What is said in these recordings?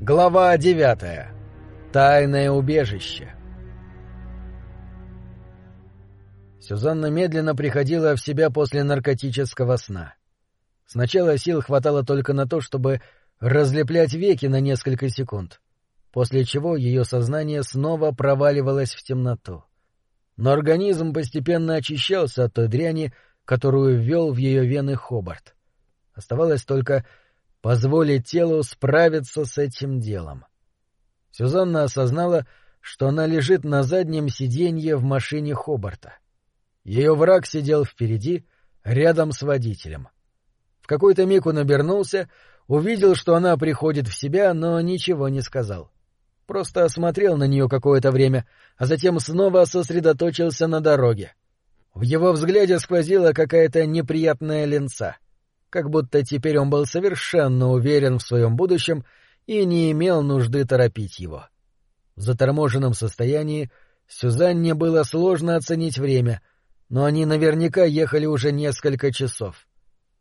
Глава девятая. Тайное убежище. Сюзанна медленно приходила в себя после наркотического сна. Сначала сил хватало только на то, чтобы разлеплять веки на несколько секунд, после чего ее сознание снова проваливалось в темноту. Но организм постепенно очищался от той дряни, которую ввел в ее вены Хобарт. Оставалось только позволить телу справиться с этим делом. Сюзанна осознала, что она лежит на заднем сиденье в машине Хобарта. Ее враг сидел впереди, рядом с водителем. В какой-то миг он обернулся, увидел, что она приходит в себя, но ничего не сказал. Просто осмотрел на нее какое-то время, а затем снова сосредоточился на дороге. В его взгляде сквозила какая-то неприятная ленца — как будто теперь он был совершенно уверен в своем будущем и не имел нужды торопить его. В заторможенном состоянии Сюзанне было сложно оценить время, но они наверняка ехали уже несколько часов.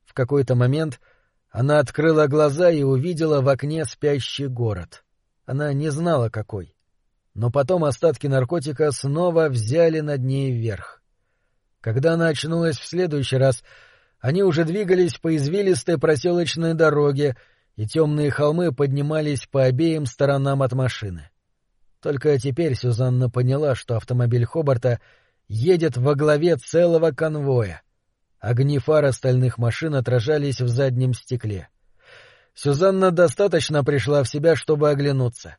В какой-то момент она открыла глаза и увидела в окне спящий город. Она не знала, какой. Но потом остатки наркотика снова взяли над ней вверх. Когда она очнулась в следующий раз — они уже двигались по извилистой проселочной дороге, и темные холмы поднимались по обеим сторонам от машины. Только теперь Сюзанна поняла, что автомобиль Хобарта едет во главе целого конвоя. Огни фар остальных машин отражались в заднем стекле. Сюзанна достаточно пришла в себя, чтобы оглянуться.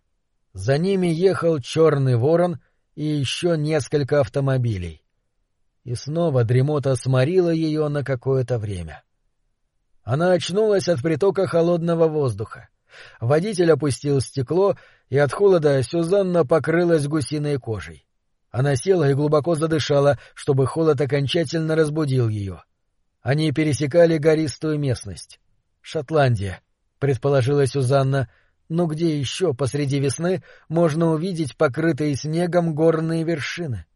За ними ехал черный ворон и еще несколько автомобилей и снова дремота сморила ее на какое-то время. Она очнулась от притока холодного воздуха. Водитель опустил стекло, и от холода Сюзанна покрылась гусиной кожей. Она села и глубоко задышала, чтобы холод окончательно разбудил ее. Они пересекали гористую местность. Шотландия, предположила Сюзанна, но где еще посреди весны можно увидеть покрытые снегом горные вершины?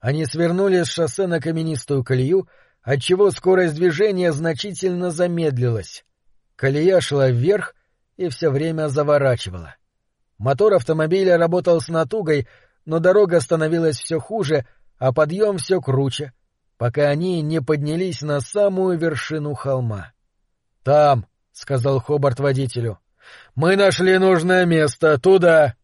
Они свернули с шоссе на каменистую колею, отчего скорость движения значительно замедлилась. Колея шла вверх и все время заворачивала. Мотор автомобиля работал с натугой, но дорога становилась все хуже, а подъем все круче, пока они не поднялись на самую вершину холма. — Там, — сказал Хобарт водителю, — мы нашли нужное место, туда.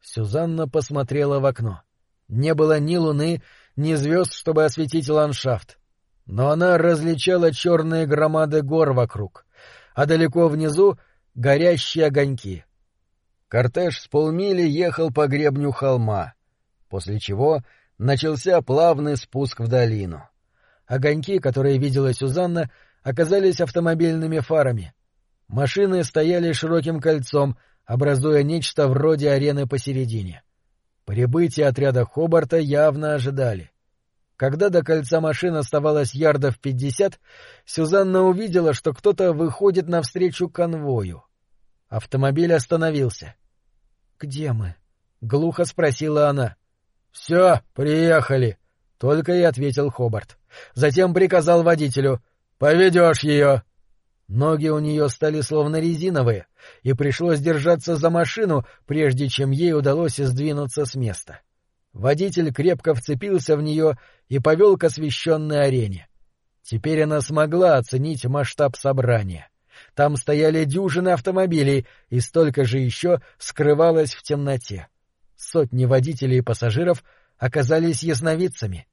Сюзанна посмотрела в окно. Не было ни луны, ни звезд, чтобы осветить ландшафт. Но она различала черные громады гор вокруг, а далеко внизу — горящие огоньки. Кортеж с полмили ехал по гребню холма, после чего начался плавный спуск в долину. Огоньки, которые видела Сюзанна, оказались автомобильными фарами. Машины стояли широким кольцом, образуя нечто вроде арены посередине. Прибытие отряда Хобарта явно ожидали. Когда до кольца машин оставалось ярдов пятьдесят, Сюзанна увидела, что кто-то выходит навстречу конвою. Автомобиль остановился. — Где мы? — глухо спросила она. — Все, приехали, — только и ответил Хобарт. Затем приказал водителю. — Поведешь ее. Ноги у нее стали словно резиновые, и пришлось держаться за машину, прежде чем ей удалось сдвинуться с места. Водитель крепко вцепился в нее и повел к освещенной арене. Теперь она смогла оценить масштаб собрания. Там стояли дюжины автомобилей, и столько же еще скрывалось в темноте. Сотни водителей и пассажиров оказались ясновидцами.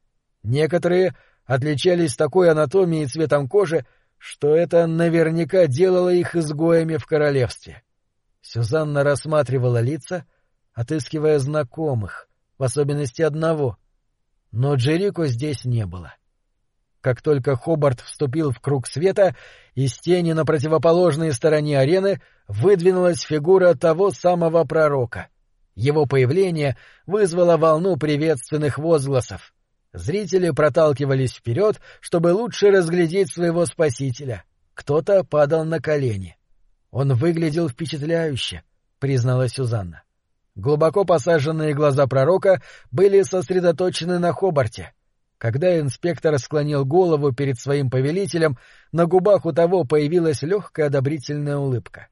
Некоторые отличались такой анатомией и цветом кожи, что это наверняка делало их изгоями в королевстве. Сюзанна рассматривала лица, отыскивая знакомых, в особенности одного. Но Джерико здесь не было. Как только Хобарт вступил в круг света, из тени на противоположной стороне арены выдвинулась фигура того самого пророка. Его появление вызвало волну приветственных возгласов. Зрители проталкивались вперед, чтобы лучше разглядеть своего спасителя. Кто-то падал на колени. Он выглядел впечатляюще, призналась Сюзанна. Глубоко посаженные глаза пророка были сосредоточены на Хобарте. Когда инспектор склонил голову перед своим повелителем, на губах у того появилась легкая одобрительная улыбка.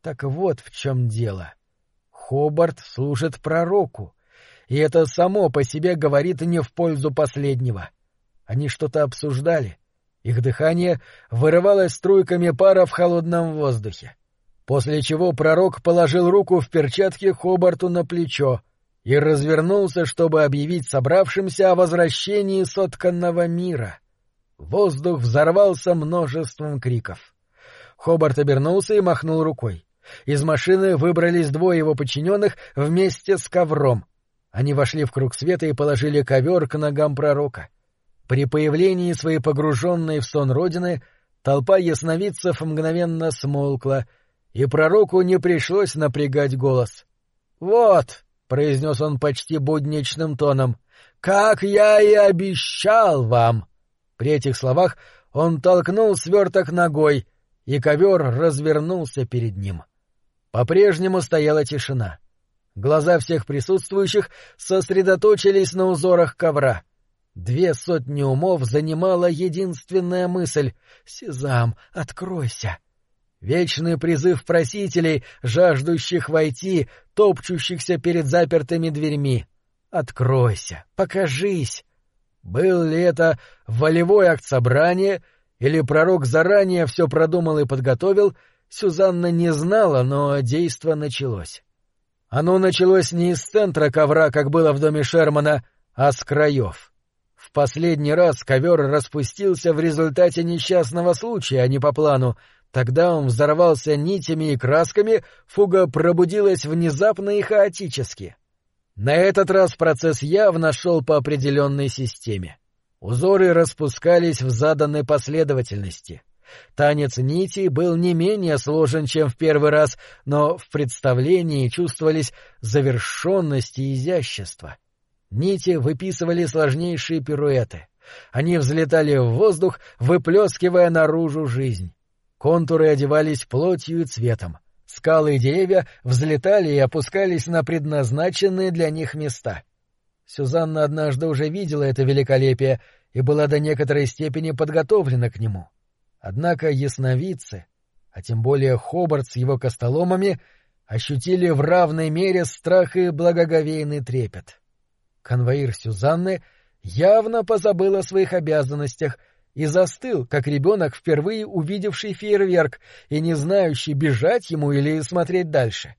Так вот в чем дело. Хобарт служит пророку, и это само по себе говорит не в пользу последнего. Они что-то обсуждали. Их дыхание вырывалось струйками пара в холодном воздухе. После чего пророк положил руку в перчатке Хобарту на плечо и развернулся, чтобы объявить собравшимся о возвращении сотканного мира. Воздух взорвался множеством криков. Хобарт обернулся и махнул рукой. Из машины выбрались двое его подчиненных вместе с ковром. Они вошли в круг света и положили ковер к ногам пророка. При появлении своей погруженной в сон родины толпа ясновидцев мгновенно смолкла, и пророку не пришлось напрягать голос. «Вот», — произнес он почти будничным тоном, — «как я и обещал вам!» При этих словах он толкнул сверток ногой, и ковер развернулся перед ним. По-прежнему стояла тишина. Глаза всех присутствующих сосредоточились на узорах ковра. Две сотни умов занимала единственная мысль — «Сезам, откройся!» Вечный призыв просителей, жаждущих войти, топчущихся перед запертыми дверьми. «Откройся! Покажись!» Был ли это волевой акт собрания, или пророк заранее все продумал и подготовил, Сюзанна не знала, но действо началось. Оно началось не из центра ковра, как было в доме Шермана, а с краев. В последний раз ковер распустился в результате несчастного случая, а не по плану. Тогда он взорвался нитями и красками, фуга пробудилась внезапно и хаотически. На этот раз процесс явно шел по определенной системе. Узоры распускались в заданной последовательности — Танец нитей был не менее сложен, чем в первый раз, но в представлении чувствовались завершенность и изящество. Нити выписывали сложнейшие пируэты. Они взлетали в воздух, выплескивая наружу жизнь. Контуры одевались плотью и цветом. Скалы и деревья взлетали и опускались на предназначенные для них места. Сюзанна однажды уже видела это великолепие и была до некоторой степени подготовлена к нему. Однако ясновидцы, а тем более Хобарт с его костоломами, ощутили в равной мере страх и благоговейный трепет. Конвоир Сюзанны явно позабыл о своих обязанностях и застыл, как ребенок, впервые увидевший фейерверк и не знающий, бежать ему или смотреть дальше.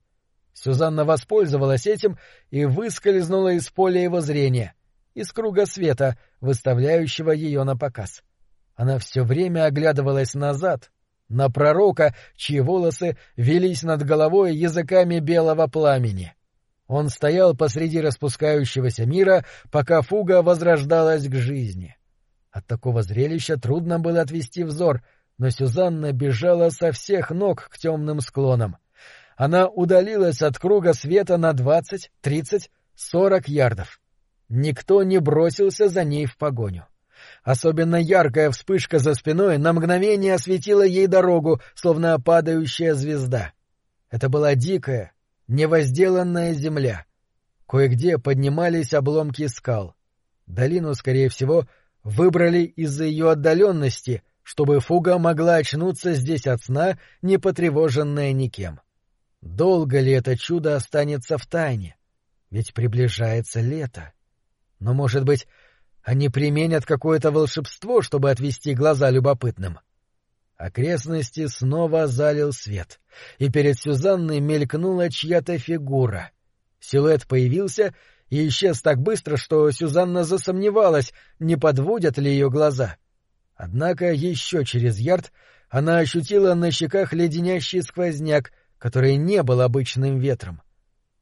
Сюзанна воспользовалась этим и выскользнула из поля его зрения, из круга света, выставляющего ее на показ. — она все время оглядывалась назад, на пророка, чьи волосы велись над головой языками белого пламени. Он стоял посреди распускающегося мира, пока фуга возрождалась к жизни. От такого зрелища трудно было отвести взор, но Сюзанна бежала со всех ног к темным склонам. Она удалилась от круга света на двадцать, тридцать, сорок ярдов. Никто не бросился за ней в погоню. Особенно яркая вспышка за спиной на мгновение осветила ей дорогу, словно падающая звезда. Это была дикая, невозделанная земля. Кое-где поднимались обломки скал. Долину, скорее всего, выбрали из-за ее отдаленности, чтобы фуга могла очнуться здесь от сна, не потревоженная никем. Долго ли это чудо останется в тайне? Ведь приближается лето. Но, может быть, они применят какое-то волшебство, чтобы отвести глаза любопытным. Окрестности снова залил свет, и перед Сюзанной мелькнула чья-то фигура. Силуэт появился и исчез так быстро, что Сюзанна засомневалась, не подводят ли ее глаза. Однако еще через ярд она ощутила на щеках леденящий сквозняк, который не был обычным ветром.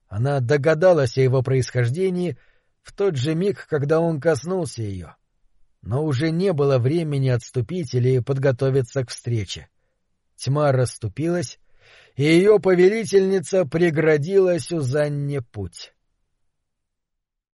Она догадалась о его происхождении — в тот же миг, когда он коснулся ее. Но уже не было времени отступить или подготовиться к встрече. Тьма расступилась, и ее повелительница преградила Сюзанне путь.